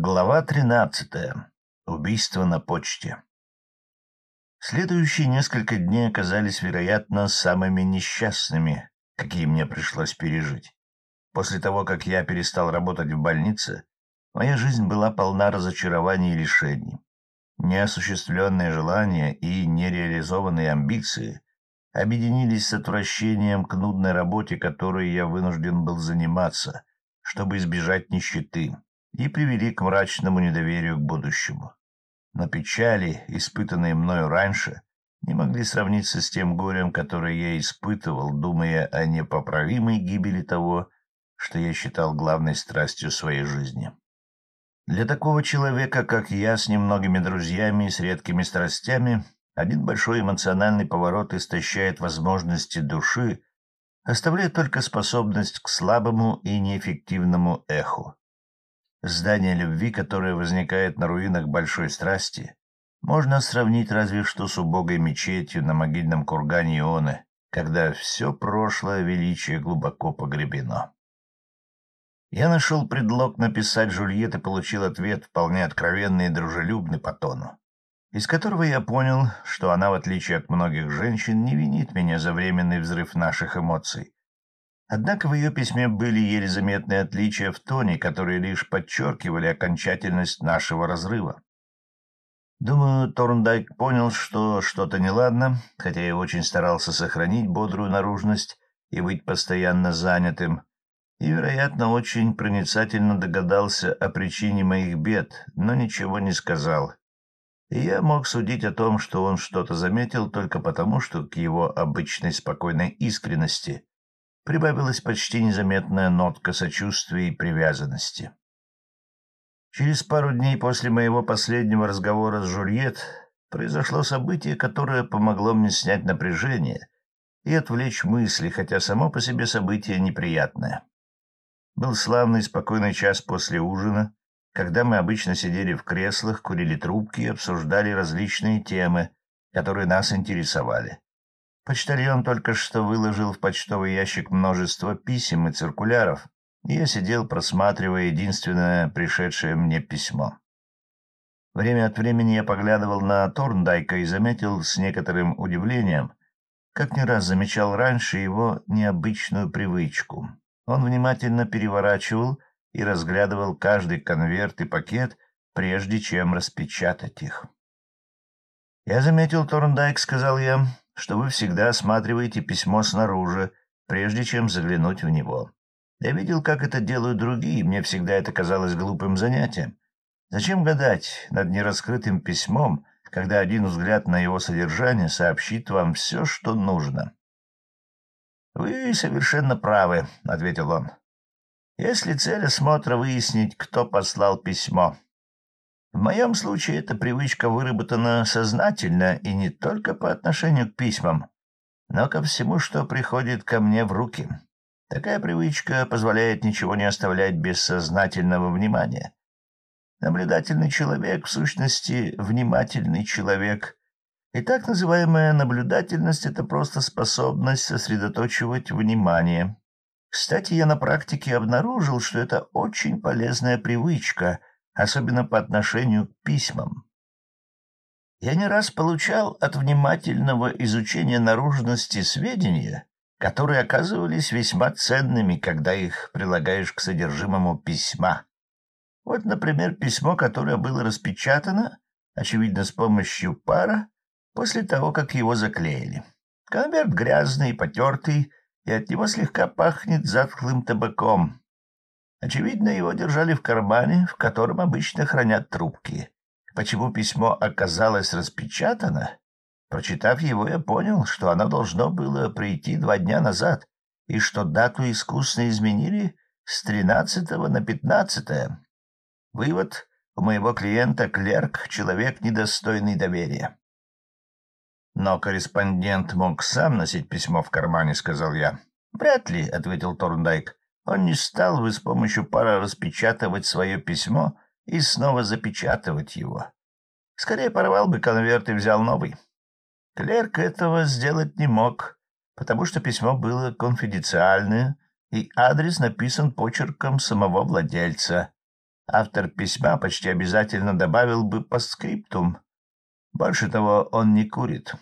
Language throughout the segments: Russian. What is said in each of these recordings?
Глава тринадцатая. Убийство на почте. Следующие несколько дней оказались, вероятно, самыми несчастными, какие мне пришлось пережить. После того, как я перестал работать в больнице, моя жизнь была полна разочарований и лишений. Неосуществленные желания и нереализованные амбиции объединились с отвращением к нудной работе, которой я вынужден был заниматься, чтобы избежать нищеты и привели к мрачному недоверию к будущему. Но печали, испытанные мною раньше, не могли сравниться с тем горем, которое я испытывал, думая о непоправимой гибели того, что я считал главной страстью своей жизни. Для такого человека, как я, с немногими друзьями и с редкими страстями, один большой эмоциональный поворот истощает возможности души, оставляя только способность к слабому и неэффективному эху. Здание любви, которое возникает на руинах большой страсти, можно сравнить разве что с убогой мечетью на могильном кургане Ионы, когда все прошлое величие глубоко погребено. Я нашел предлог написать Жульет и получил ответ вполне откровенный и дружелюбный по тону, из которого я понял, что она, в отличие от многих женщин, не винит меня за временный взрыв наших эмоций, Однако в ее письме были еле заметные отличия в тоне, которые лишь подчеркивали окончательность нашего разрыва. Думаю, Торндайк понял, что что-то неладно, хотя я очень старался сохранить бодрую наружность и быть постоянно занятым, и, вероятно, очень проницательно догадался о причине моих бед, но ничего не сказал. И я мог судить о том, что он что-то заметил только потому, что к его обычной спокойной искренности прибавилась почти незаметная нотка сочувствия и привязанности. Через пару дней после моего последнего разговора с Жульет произошло событие, которое помогло мне снять напряжение и отвлечь мысли, хотя само по себе событие неприятное. Был славный спокойный час после ужина, когда мы обычно сидели в креслах, курили трубки и обсуждали различные темы, которые нас интересовали. Почтальон только что выложил в почтовый ящик множество писем и циркуляров, и я сидел, просматривая единственное пришедшее мне письмо. Время от времени я поглядывал на Торндайка и заметил с некоторым удивлением, как не раз замечал раньше его необычную привычку. Он внимательно переворачивал и разглядывал каждый конверт и пакет, прежде чем распечатать их. «Я заметил, Торндайк», — сказал я, что вы всегда осматриваете письмо снаружи, прежде чем заглянуть в него. Я видел, как это делают другие, мне всегда это казалось глупым занятием. Зачем гадать над нераскрытым письмом, когда один взгляд на его содержание сообщит вам все, что нужно? — Вы совершенно правы, — ответил он. — Если цель осмотра выяснить, кто послал письмо, в моем случае эта привычка выработана сознательно и не только по отношению к письмам, но ко всему, что приходит ко мне в руки. Такая привычка позволяет ничего не оставлять без сознательного внимания. Наблюдательный человек, в сущности, внимательный человек. И так называемая наблюдательность — это просто способность сосредоточивать внимание. Кстати, я на практике обнаружил, что это очень полезная привычка — особенно по отношению к письмам. Я не раз получал от внимательного изучения наружности сведения, которые оказывались весьма ценными, когда их прилагаешь к содержимому письма. Вот, например, письмо, которое было распечатано, очевидно, с помощью пара, после того, как его заклеили. Конверт грязный, потертый, и от него слегка пахнет затхлым табаком. Очевидно, его держали в кармане, в котором обычно хранят трубки. Почему письмо оказалось распечатано? Прочитав его, я понял, что оно должно было прийти два дня назад, и что дату искусно изменили с тринадцатого на пятнадцатое. Вывод — у моего клиента клерк — человек, недостойный доверия. «Но корреспондент мог сам носить письмо в кармане», — сказал я. «Вряд ли», — ответил Торндайк. Он не стал бы с помощью пара распечатывать свое письмо и снова запечатывать его. Скорее порвал бы конверт и взял новый. Клерк этого сделать не мог, потому что письмо было конфиденциальное, и адрес написан почерком самого владельца. автор письма почти обязательно добавил бы постскриптум. Больше того, он не курит.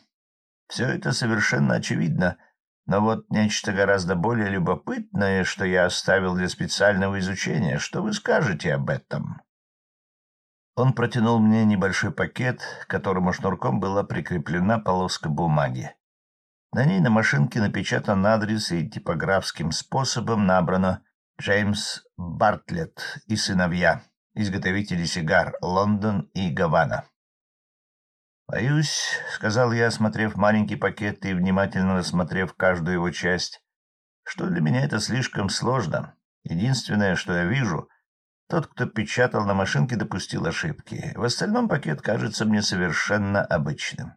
Все это совершенно очевидно, но вот нечто гораздо более любопытное, что я оставил для специального изучения. Что вы скажете об этом?» Он протянул мне небольшой пакет, к которому шнурком была прикреплена полоска бумаги. На ней на машинке напечатан адрес и типографским способом набрано «Джеймс Бартлетт и сыновья, изготовители сигар, Лондон и Гавана». «Боюсь», — сказал я, осмотрев маленький пакет и внимательно рассмотрев каждую его часть, — «что для меня это слишком сложно. Единственное, что я вижу, тот, кто печатал на машинке, допустил ошибки. В остальном пакет кажется мне совершенно обычным».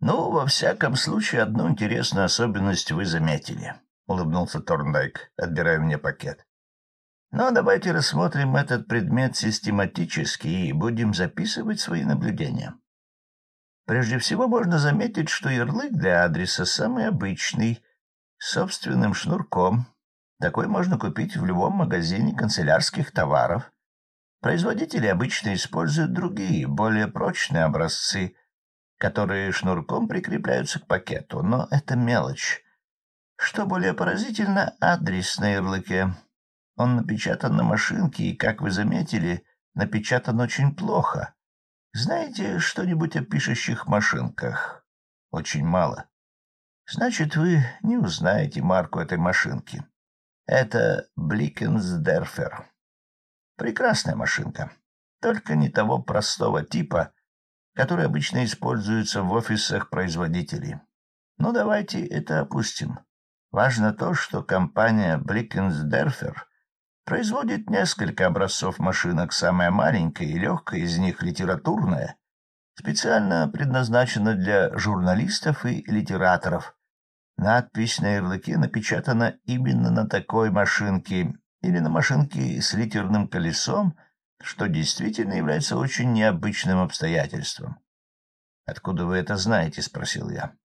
«Ну, во всяком случае, одну интересную особенность вы заметили», — улыбнулся Торндайк, отбирая мне пакет. «Но давайте рассмотрим этот предмет систематически и будем записывать свои наблюдения». Прежде всего можно заметить, что ярлык для адреса самый обычный, с собственным шнурком. Такой можно купить в любом магазине канцелярских товаров. Производители обычно используют другие, более прочные образцы, которые шнурком прикрепляются к пакету, но это мелочь. Что более поразительно, адрес на ярлыке. Он напечатан на машинке и, как вы заметили, напечатан очень плохо — знаете что-нибудь о пишущих машинках? Очень мало. Значит, вы не узнаете марку этой машинки. Это Бликенсдерфер. Прекрасная машинка, только не того простого типа, который обычно используется в офисах производителей. Но давайте это опустим. Важно то, что компания Бликенсдерфер Производит несколько образцов машинок, самая маленькая и легкая из них литературная, специально предназначена для журналистов и литераторов. Надпись на ярлыке напечатана именно на такой машинке или на машинке с литерным колесом, что действительно является очень необычным обстоятельством. «Откуда вы это знаете?» — спросил я.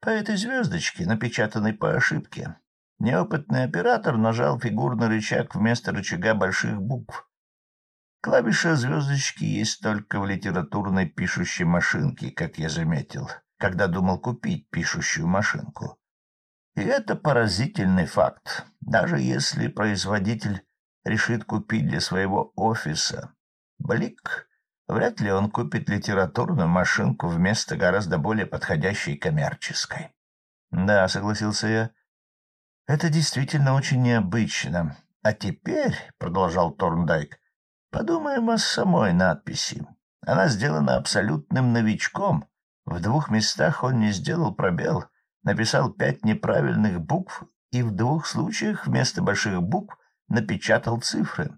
«По этой звездочке, напечатанной по ошибке. Неопытный оператор нажал фигурный рычаг вместо рычага больших букв. Клавиша звездочки есть только в литературной пишущей машинке, как я заметил, когда думал купить пишущую машинку. И это поразительный факт. Даже если производитель решит купить для своего офиса блик, вряд ли он купит литературную машинку вместо гораздо более подходящей коммерческой. — Да, — согласился я, это действительно очень необычно. А теперь, — продолжал Торндайк, — подумаем о самой надписи. Она сделана абсолютным новичком. В двух местах он не сделал пробел, написал пять неправильных букв и в двух случаях вместо больших букв напечатал цифры.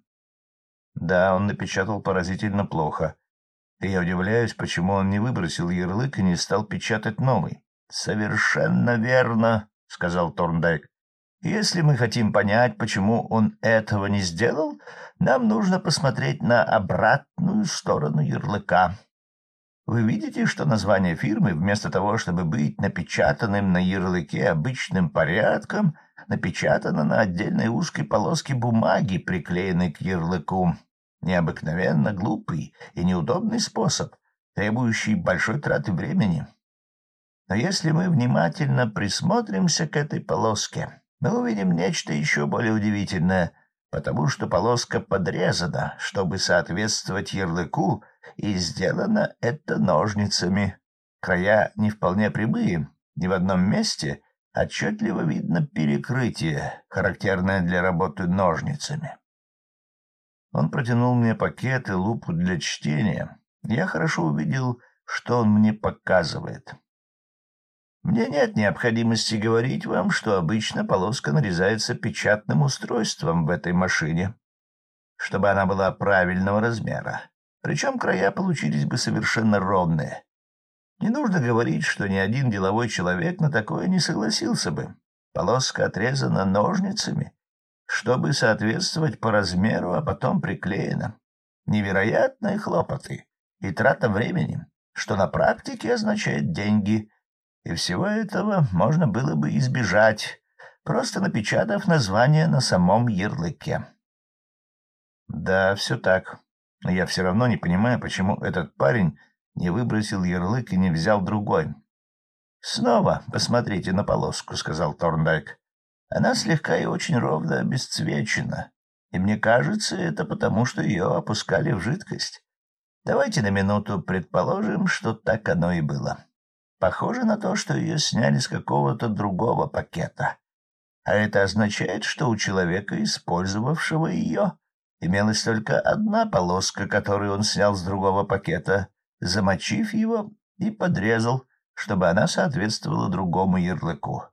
Да, он напечатал поразительно плохо. И я удивляюсь, почему он не выбросил ярлык и не стал печатать новый. — Совершенно верно, — сказал Торндайк. Если мы хотим понять, почему он этого не сделал, нам нужно посмотреть на обратную сторону ярлыка. Вы видите, что название фирмы, вместо того, чтобы быть напечатанным на ярлыке обычным порядком, напечатано на отдельной узкой полоске бумаги, приклеенной к ярлыку. Необыкновенно глупый и неудобный способ, требующий большой траты времени. Но если мы внимательно присмотримся к этой полоске, мы увидим нечто еще более удивительное, потому что полоска подрезана, чтобы соответствовать ярлыку, и сделано это ножницами. Края не вполне прямые, ни в одном месте отчетливо видно перекрытие, характерное для работы ножницами. Он протянул мне пакет и лупу для чтения. Я хорошо увидел, что он мне показывает. Мне нет необходимости говорить вам, что обычно полоска нарезается печатным устройством в этой машине, чтобы она была правильного размера. Причем края получились бы совершенно ровные. Не нужно говорить, что ни один деловой человек на такое не согласился бы. Полоска отрезана ножницами, чтобы соответствовать по размеру, а потом приклеена. Невероятные хлопоты и трата времени, что на практике означает деньги — и всего этого можно было бы избежать, просто напечатав название на самом ярлыке. Да, все так. Но я все равно не понимаю, почему этот парень не выбросил ярлык и не взял другой. — Снова посмотрите на полоску, — сказал Торндайк. — Она слегка и очень ровно обесцвечена, и мне кажется, это потому, что ее опускали в жидкость. Давайте на минуту предположим, что так оно и было. Похоже на то, что ее сняли с какого-то другого пакета. А это означает, что у человека, использовавшего ее, имелась только одна полоска, которую он снял с другого пакета, замочив его и подрезал, чтобы она соответствовала другому ярлыку.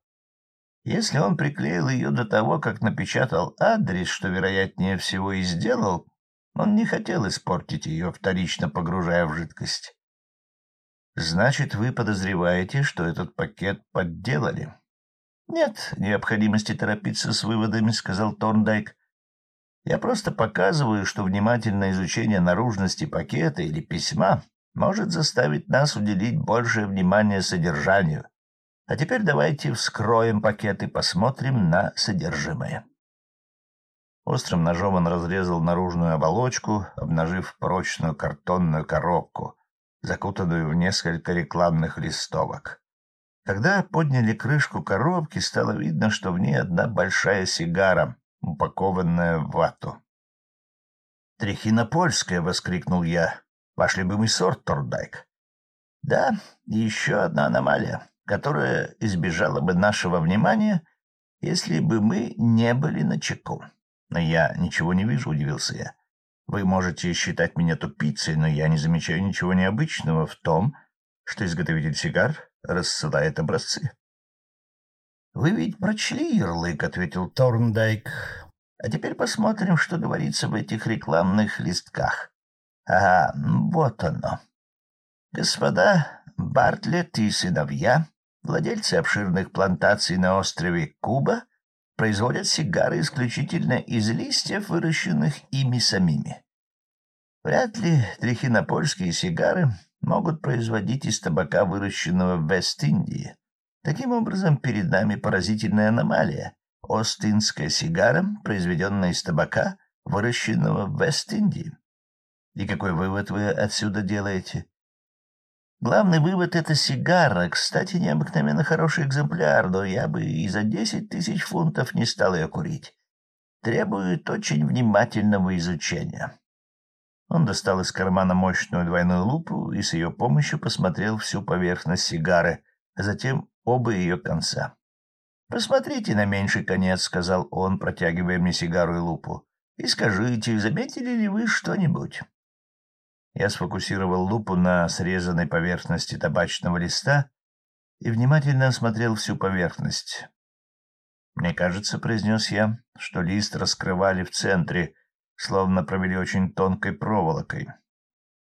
Если он приклеил ее до того, как напечатал адрес, что, вероятнее всего, и сделал, он не хотел испортить ее, вторично погружая в жидкость. «Значит, вы подозреваете, что этот пакет подделали?» «Нет необходимости торопиться с выводами», — сказал Торндайк. «Я просто показываю, что внимательное изучение наружности пакета или письма может заставить нас уделить большее внимание содержанию. А теперь давайте вскроем пакет и посмотрим на содержимое». Острым ножом он разрезал наружную оболочку, обнажив прочную картонную коробку, закутанную в несколько рекламных листовок. Когда подняли крышку коробки, стало видно, что в ней одна большая сигара, упакованная в вату. «Трехина польская!» — воскликнул я. «Ваш любимый сорт, Тордайк?» «Да, еще одна аномалия, которая избежала бы нашего внимания, если бы мы не были на чеку. Но я ничего не вижу», — удивился я. «Вы можете считать меня тупицей, но я не замечаю ничего необычного в том, что изготовитель сигар рассылает образцы. — Вы ведь прочли ярлык, — ответил Торндайк. — А теперь посмотрим, что говорится в этих рекламных листках. Ага, вот оно. Господа Бартлетт и сыновья, владельцы обширных плантаций на острове Куба, производят сигары исключительно из листьев, выращенных ими самими. Вряд ли трихинопольские сигары могут производить из табака, выращенного в Вест-Индии. Таким образом, перед нами поразительная аномалия. Остинская сигара, произведенная из табака, выращенного в Вест-Индии. И какой вывод вы отсюда делаете? Главный вывод — это сигара. Кстати, необыкновенно хороший экземпляр, но я бы и за десять тысяч фунтов не стал ее курить. Требует очень внимательного изучения. Он достал из кармана мощную двойную лупу и с ее помощью посмотрел всю поверхность сигары, а затем оба ее конца. «Посмотрите на меньший конец», — сказал он, протягивая мне сигару и лупу, — «и скажите, заметили ли вы что-нибудь?» Я сфокусировал лупу на срезанной поверхности табачного листа и внимательно осмотрел всю поверхность. «Мне кажется», — произнес я, — что лист раскрывали в центре, словно провели очень тонкой проволокой.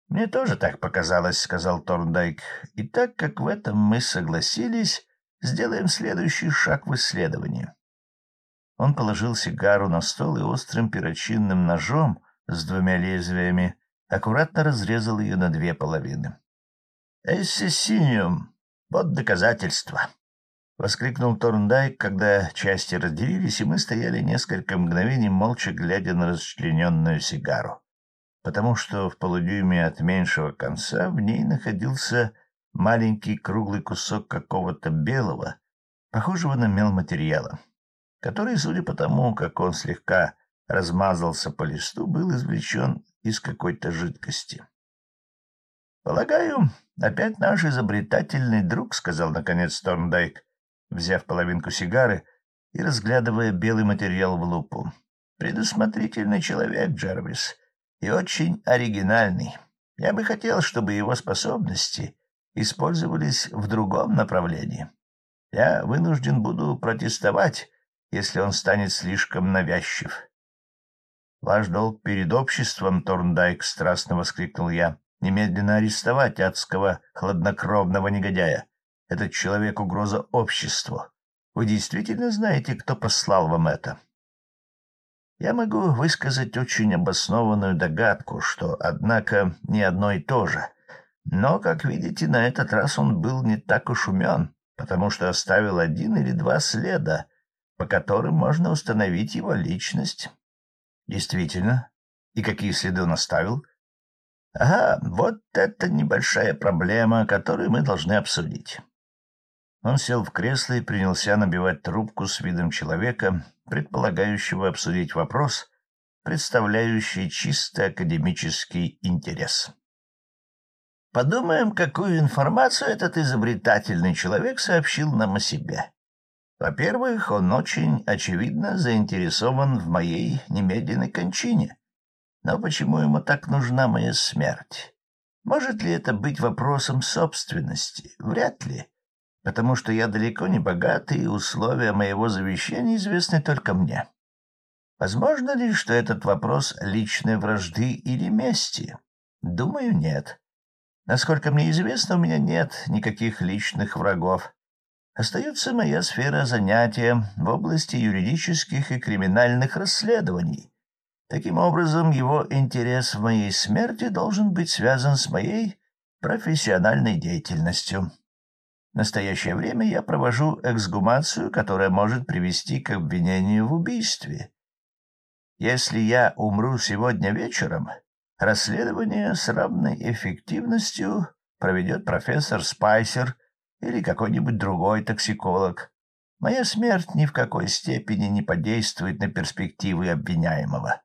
«Мне тоже так показалось», — сказал Торндайк. «И так как в этом мы согласились, сделаем следующий шаг в исследовании». Он положил сигару на стол и острым перочинным ножом с двумя лезвиями аккуратно разрезал ее на две половины. «Эссесиниум! Вот доказательство!» — воскликнул Торндайк, когда части разделились, и мы стояли несколько мгновений, молча глядя на расчлененную сигару, потому что в полудюйме от меньшего конца в ней находился маленький круглый кусок какого-то белого, похожего на мел материала, который, судя по тому, как он слегка размазался по листу, был извлечен из какой-то жидкости. — Полагаю, опять наш изобретательный друг, — сказал наконец Торндайк, взяв половинку сигары и разглядывая белый материал в лупу. «Предусмотрительный человек, Джервис, и очень оригинальный. Я бы хотел, чтобы его способности использовались в другом направлении. Я вынужден буду протестовать, если он станет слишком навязчив». «Ваш долг перед обществом, Торндайк!» — страстно воскликнул я. «Немедленно арестовать адского хладнокровного негодяя. Этот человек — угроза обществу. Вы действительно знаете, кто послал вам это? Я могу высказать очень обоснованную догадку, что, однако, не одно и то же. Но, как видите, на этот раз он был не так уж умен, потому что оставил один или два следа, по которым можно установить его личность. Действительно, И какие следы он оставил? Ага, вот это небольшая проблема, которую мы должны обсудить. Он сел в кресло и принялся набивать трубку с видом человека, предполагающего обсудить вопрос, представляющий чисто академический интерес. Подумаем, какую информацию этот изобретательный человек сообщил нам о себе. Во-первых, он очень, очевидно, заинтересован в моей немедленной кончине. Но почему ему так нужна моя смерть? Может ли это быть вопросом собственности? Вряд ли, потому что я далеко не богат, и условия моего завещания известны только мне. Возможно ли, что этот вопрос личной вражды или мести? Думаю, нет. Насколько мне известно, у меня нет никаких личных врагов. Остается моя сфера занятия в области юридических и криминальных расследований, Таким образом, его интерес в моей смерти должен быть связан с моей профессиональной деятельностью. В настоящее время я провожу эксгумацию, которая может привести к обвинению в убийстве. Если я умру сегодня вечером, расследование с равной эффективностью проведет профессор Спайсер или какой-нибудь другой токсиколог. Моя смерть ни в какой степени не подействует на перспективы обвиняемого.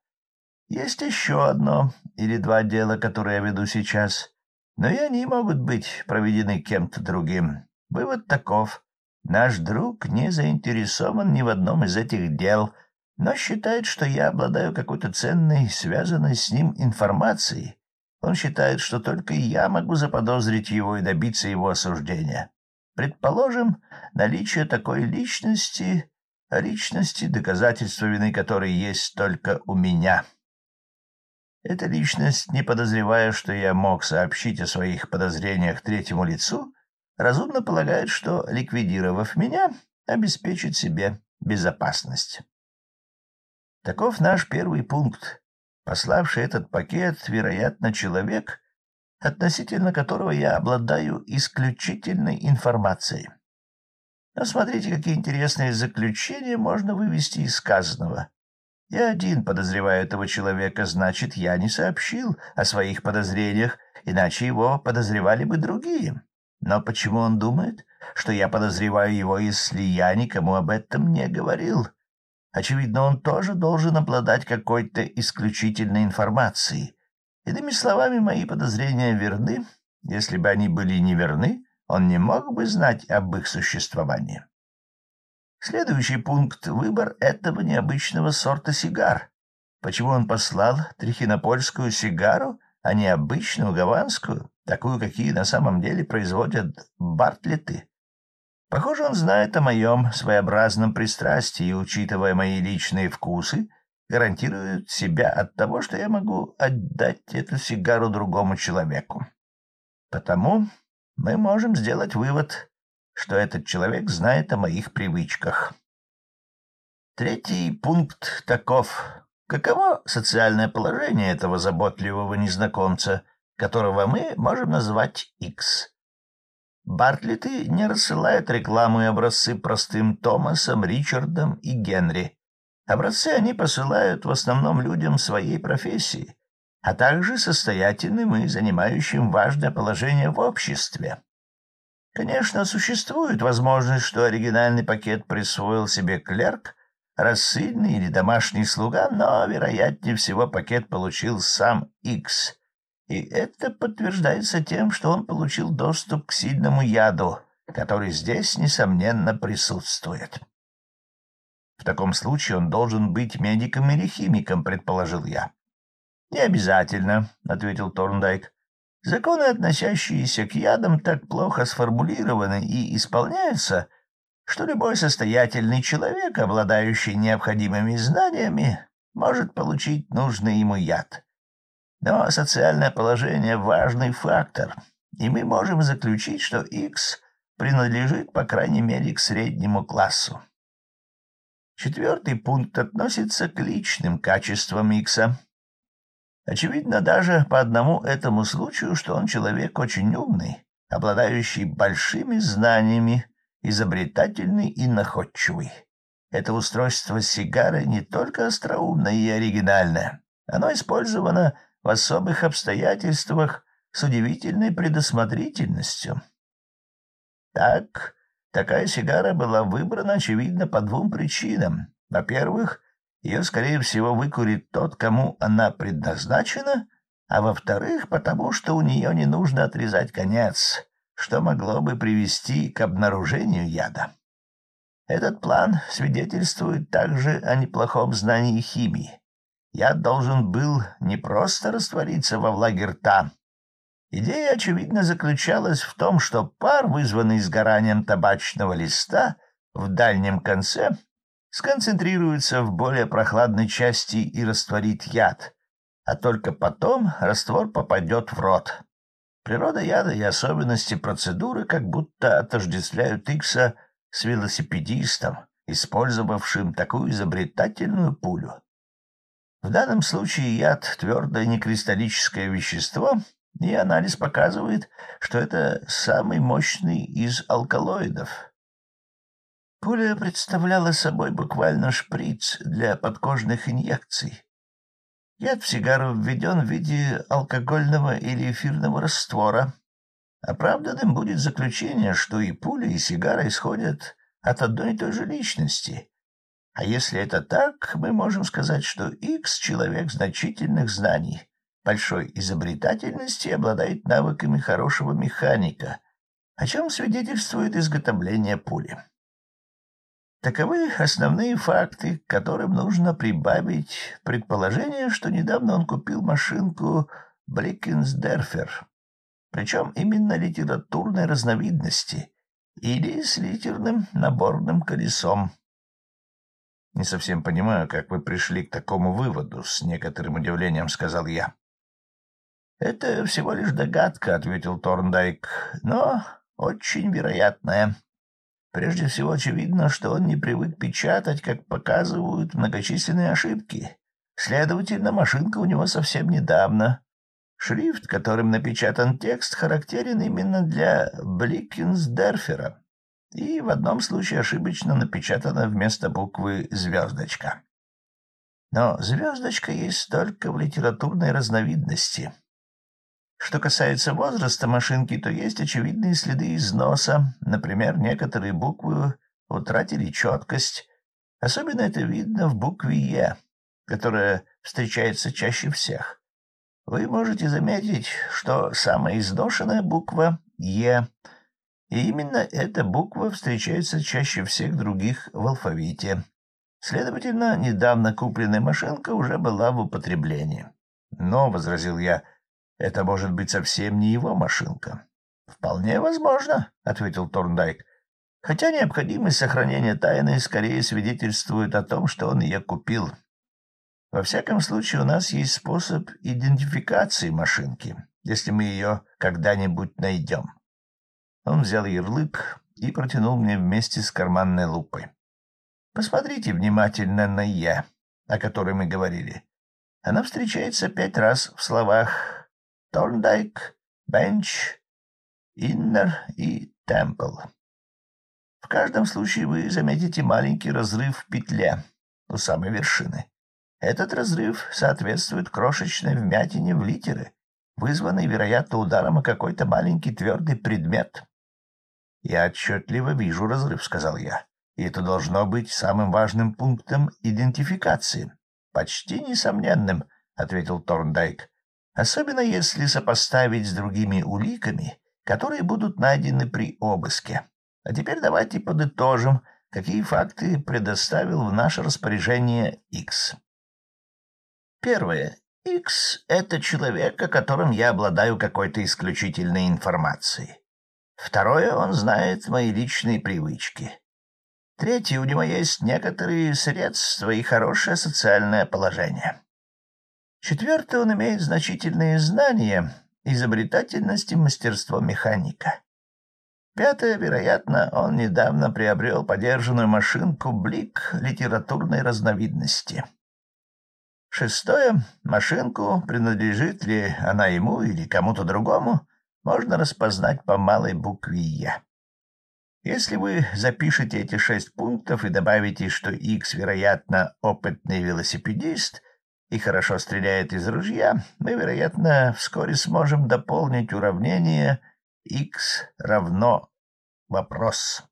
Есть еще одно или два дела, которые я веду сейчас, но и они могут быть проведены кем-то другим. Вывод таков. Наш друг не заинтересован ни в одном из этих дел, но считает, что я обладаю какой-то ценной, связанной с ним информацией. Он считает, что только я могу заподозрить его и добиться его осуждения. Предположим, наличие такой личности, личности, доказательства вины которой есть только у меня. Эта личность, не подозревая, что я мог сообщить о своих подозрениях третьему лицу, разумно полагает, что, ликвидировав меня, обеспечит себе безопасность. Таков наш первый пункт. Пославший этот пакет, вероятно, человек, относительно которого я обладаю исключительной информацией. Но смотрите, какие интересные заключения можно вывести из сказанного. Я один подозреваю этого человека, значит, я не сообщил о своих подозрениях, иначе его подозревали бы другие. Но почему он думает, что я подозреваю его, если я никому об этом не говорил? Очевидно, он тоже должен обладать какой-то исключительной информацией. Иными словами, мои подозрения верны. Если бы они были неверны, он не мог бы знать об их существовании. Следующий пункт — выбор этого необычного сорта сигар. Почему он послал трихинопольскую сигару, а не обычную гаванскую, такую, какие на самом деле производят бартлеты? Похоже, он знает о моем своеобразном пристрастии учитывая мои личные вкусы, гарантирует себя от того, что я могу отдать эту сигару другому человеку. Потому мы можем сделать вывод, что этот человек знает о моих привычках. Третий пункт таков. Каково социальное положение этого заботливого незнакомца, которого мы можем назвать X? Бартлеты не рассылают рекламу и образцы простым Томасом, Ричардом и Генри. Образцы они посылают в основном людям своей профессии, а также состоятельным и занимающим важное положение в обществе. Конечно, существует возможность, что оригинальный пакет присвоил себе клерк, рассыльный или домашний слуга, но, вероятнее всего, пакет получил сам X. И это подтверждается тем, что он получил доступ к сильному яду, который здесь, несомненно, присутствует. В таком случае он должен быть медиком или химиком, предположил я. — Не обязательно, — ответил Торндайк. Законы, относящиеся к ядам, так плохо сформулированы и исполняются, что любой состоятельный человек, обладающий необходимыми знаниями, может получить нужный ему яд. Но социальное положение — важный фактор, и мы можем заключить, что X принадлежит, по крайней мере, к среднему классу. Четвертый пункт относится к личным качествам Икса. Очевидно даже по одному этому случаю, что он человек очень умный, обладающий большими знаниями, изобретательный и находчивый. Это устройство сигары не только остроумное и оригинальное, Оно использовано в особых обстоятельствах с удивительной предусмотрительностью. Так, такая сигара была выбрана, очевидно, по двум причинам. Во-первых, ее, скорее всего, выкурит тот, кому она предназначена, а во-вторых, потому что у нее не нужно отрезать конец, что могло бы привести к обнаружению яда. Этот план свидетельствует также о неплохом знании химии. Яд должен был не просто раствориться во влаге рта. Идея, очевидно, заключалась в том, что пар, вызванный сгоранием табачного листа в дальнем конце, сконцентрируется в более прохладной части и растворит яд, а только потом раствор попадет в рот. Природа яда и особенности процедуры как будто отождествляют Икса с велосипедистом, использовавшим такую изобретательную пулю. В данном случае яд — твердое некристаллическое вещество, и анализ показывает, что это самый мощный из алкалоидов. Пуля представляла собой буквально шприц для подкожных инъекций. Яд в сигару введен в виде алкогольного или эфирного раствора, Оправданным будет заключение, что и пуля, и сигара исходят от одной и той же личности. А если это так, мы можем сказать, что X — человек значительных знаний, большой изобретательности и обладает навыками хорошего механика, о чем свидетельствует изготовление пули. Таковы основные факты, к которым нужно прибавить предположение, что недавно он купил машинку Бликенсдерфер причем именно литературной разновидности или с литерным наборным колесом. «Не совсем понимаю, как вы пришли к такому выводу», — с некоторым удивлением сказал я. «Это всего лишь догадка», — ответил Торндайк, — «но очень вероятная. Прежде всего очевидно, что он не привык печатать, как показывают многочисленные ошибки. Следовательно, машинка у него совсем недавно, Шрифт, которым напечатан текст, характерен именно для Бликинсдерфера, и в одном случае ошибочно напечатано вместо буквы «звездочка». Но звездочка есть только в литературной разновидности. Что касается возраста машинки, то есть очевидные следы износа. Например, некоторые буквы утратили четкость. Особенно это видно в букве «Е», которая встречается чаще всех вы можете заметить, что самая изношенная буква «Е», и именно эта буква встречается чаще всех других в алфавите. Следовательно, недавно купленная машинка уже была в употреблении. Но, — возразил я, — это может быть совсем не его машинка. — Вполне возможно, — ответил Торндайк. — Хотя необходимость сохранения тайны скорее свидетельствует о том, что он ее купил. — во всяком случае, у нас есть способ идентификации машинки, если мы ее когда-нибудь найдем. Он взял ярлык и протянул мне вместе с карманной лупой. Посмотрите внимательно на «я», о которой мы говорили. Она встречается пять раз в словах «Торндайк», «Бенч», «Иннер» и «Темпл». В каждом случае вы заметите маленький разрыв в петле у самой вершины. Этот разрыв соответствует крошечной вмятине в литеры, вызванной, вероятно, ударом о какой-то маленький твердый предмет. — Я отчетливо вижу разрыв, — сказал я, — и это должно быть самым важным пунктом идентификации. — Почти несомненным, — ответил Торндайк, — особенно если сопоставить с другими уликами, которые будут найдены при обыске. А теперь давайте подытожим, какие факты предоставил в наше распоряжение X. Первое. X — это человек, о котором я обладаю какой-то исключительной информацией. Второе. Он знает мои личные привычки. Третье. У него есть некоторые средства и хорошее социальное положение. Четвертое. Он имеет значительные знания, изобретательность и мастерство механика. Пятое, вероятно, он недавно приобрел подержанную машинку «Блик» литературной разновидности. Шестое. Машинку, принадлежит ли она ему или кому-то другому, можно распознать по малой букве «Я». Если вы запишете эти шесть пунктов и добавите, что X, вероятно, опытный велосипедист, и хорошо стреляет из ружья, мы, вероятно, вскоре сможем дополнить уравнение x равно вопрос.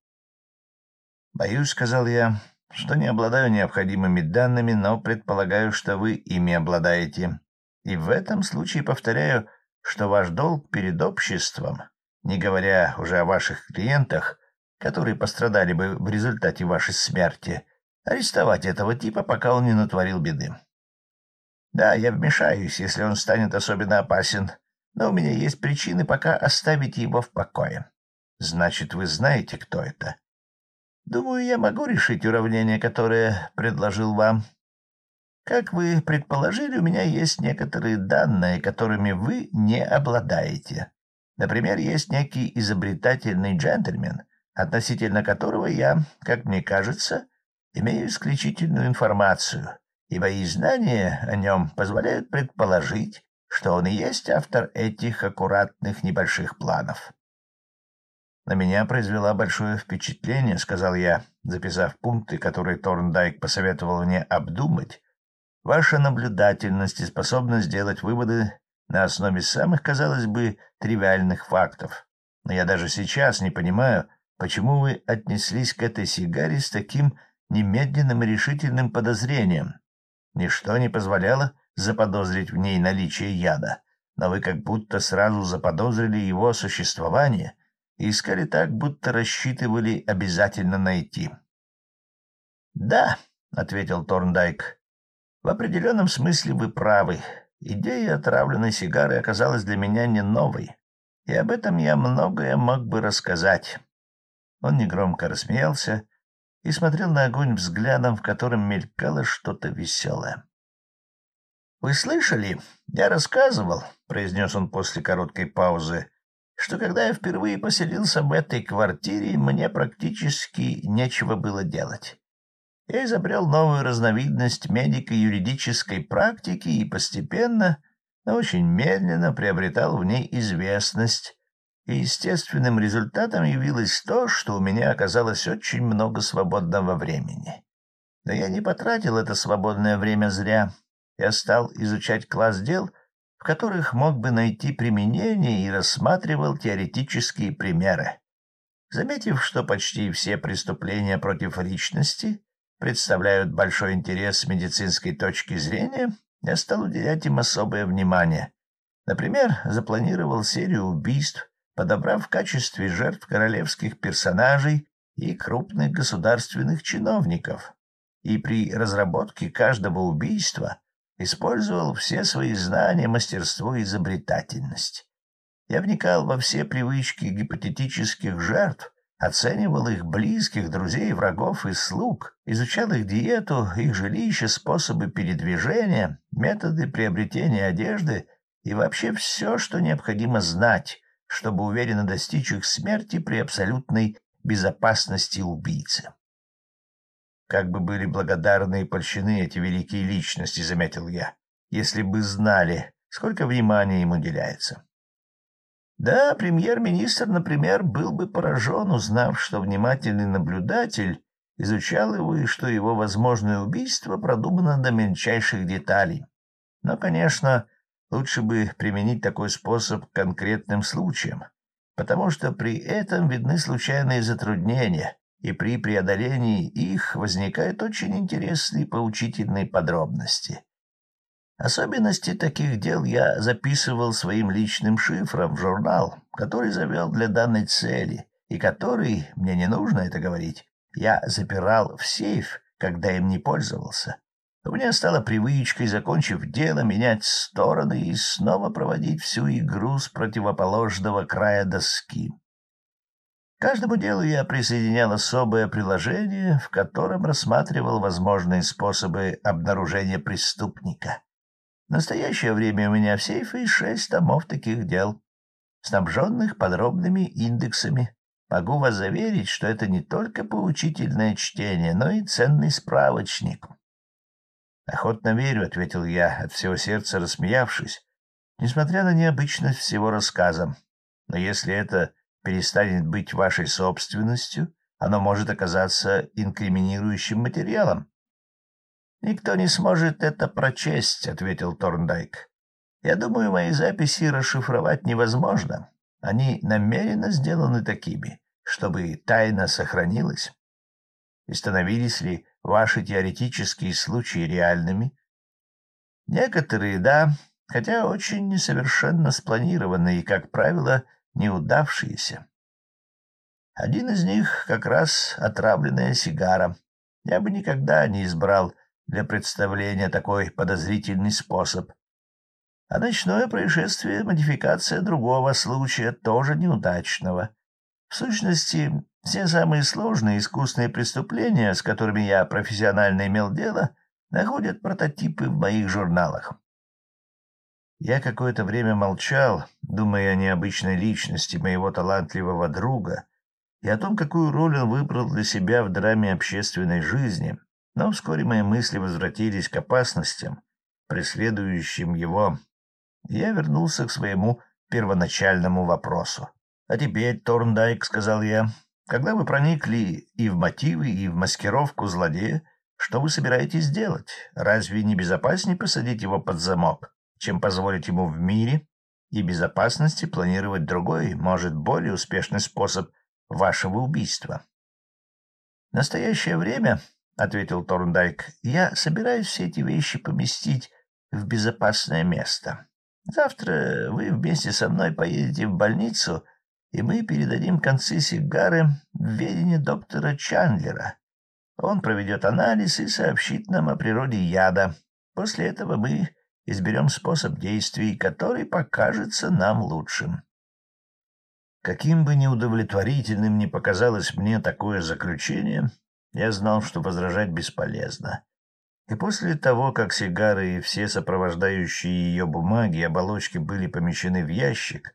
«Боюсь», — сказал я, — «что не обладаю необходимыми данными, но предполагаю, что вы ими обладаете. И в этом случае повторяю, что ваш долг перед обществом, не говоря уже о ваших клиентах, которые пострадали бы в результате вашей смерти, арестовать этого типа, пока он не натворил беды. Да, я вмешаюсь, если он станет особенно опасен, но у меня есть причины пока оставить его в покое. Значит, вы знаете, кто это? Думаю, я могу решить уравнение, которое предложил вам. Как вы предположили, у меня есть некоторые данные, которыми вы не обладаете. Например, есть некий изобретательный джентльмен, относительно которого я, как мне кажется, имею исключительную информацию, и мои знания о нем позволяют предположить, что он и есть автор этих аккуратных небольших планов. «На меня произвела большое впечатление», — сказал я, записав пункты, которые Торндайк посоветовал мне обдумать. «Ваша наблюдательность и способность сделать выводы на основе самых, казалось бы, тривиальных фактов. Но я даже сейчас не понимаю, почему вы отнеслись к этой сигаре с таким немедленным и решительным подозрением. Ничто не позволяло заподозрить в ней наличие яда, но вы как будто сразу заподозрили его существование и искали так, будто рассчитывали обязательно найти. — Да, — ответил Торндайк, — в определенном смысле вы правы. Идея отравленной сигары оказалась для меня не новой, и об этом я многое мог бы рассказать. Он негромко рассмеялся и смотрел на огонь взглядом, в котором мелькало что-то веселое. — Вы слышали? Я рассказывал, — произнес он после короткой паузы, — что когда я впервые поселился в этой квартире, мне практически нечего было делать. Я изобрел новую разновидность медико-юридической практики и постепенно, но очень медленно приобретал в ней известность, и естественным результатом явилось то, что у меня оказалось очень много свободного времени. Но я не потратил это свободное время зря. Я стал изучать класс дел, в которых мог бы найти применение и рассматривал теоретические примеры. Заметив, что почти все преступления против личности представляют большой интерес с медицинской точки зрения, я стал уделять им особое внимание. Например, запланировал серию убийств, подобрав в качестве жертв королевских персонажей и крупных государственных чиновников, и при разработке каждого убийства использовал все свои знания, мастерство и изобретательность. Я вникал во все привычки гипотетических жертв, оценивал их близких, друзей, врагов и слуг, изучал их диету, их жилище, способы передвижения, методы приобретения одежды и вообще все, что необходимо знать чтобы уверенно достичь их смерти при абсолютной безопасности убийцы. Как бы были благодарны и польщены эти великие личности, заметил я, если бы знали, сколько внимания им уделяется. Да, премьер-министр, например, был бы поражен, узнав, что внимательный наблюдатель изучал его и что его возможное убийство продумано до мельчайших деталей. Но, конечно, Лучше бы применить такой способ к конкретным случаям, потому что при этом видны случайные затруднения, и при преодолении их возникают очень интересные поучительные подробности. Особенности таких дел я записывал своим личным шифром в журнал, который завел для данной цели, и который, мне не нужно это говорить, я запирал в сейф, когда им не пользовался. У меня стала привычкой, закончив дело, менять стороны и снова проводить всю игру с противоположного края доски. К каждому делу я присоединял особое приложение, в котором рассматривал возможные способы обнаружения преступника. В настоящее время у меня в сейфе шесть томов таких дел, снабженных подробными индексами. Могу вас заверить, что это не только поучительное чтение, но и ценный справочник. — Охотно верю, — ответил я, от всего сердца рассмеявшись, несмотря на необычность всего рассказа. Но если это перестанет быть вашей собственностью, оно может оказаться инкриминирующим материалом. «Никто не сможет это прочесть», — ответил Торндайк. «Я думаю, мои записи расшифровать невозможно. Они намеренно сделаны такими, чтобы тайна сохранилась. И становились ли ваши теоретические случаи реальными? Некоторые — да, хотя очень несовершенно спланированные и, как правило, неудавшиеся. Один из них как раз отравленная сигара. Я бы никогда не избрал для представления такой подозрительный способ. А ночное происшествие — модификация другого случая, тоже неудачного. В сущности, все самые сложные искусные преступления, с которыми я профессионально имел дело, находят прототипы в моих журналах. Я какое-то время молчал, думая о необычной личности моего талантливого друга и о том, какую роль он выбрал для себя в драме общественной жизни, но вскоре мои мысли возвратились к опасностям, преследующим его, я вернулся к своему первоначальному вопросу. — А теперь, Торндайк, — сказал я, — когда вы проникли и в мотивы, и в маскировку злодея, что вы собираетесь делать? Разве не безопаснее посадить его под замок, чем позволить ему в мире и безопасности планировать другой, может, более успешный способ вашего убийства? — настоящее время — ответил Торндайк, — я собираюсь все эти вещи поместить в безопасное место. Завтра вы вместе со мной поедете в больницу, и мы передадим концы сигары в ведение доктора Чандлера. Он проведет анализ и сообщит нам о природе яда. После этого мы изберем способ действий, который покажется нам лучшим. Каким бы неудовлетворительным ни показалось мне такое заключение, я знал, что возражать бесполезно. И после того, как сигары и все сопровождающие ее бумаги и оболочки были помещены в ящик,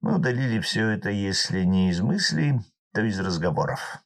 мы удалили все это, если не из мыслей, то из разговоров.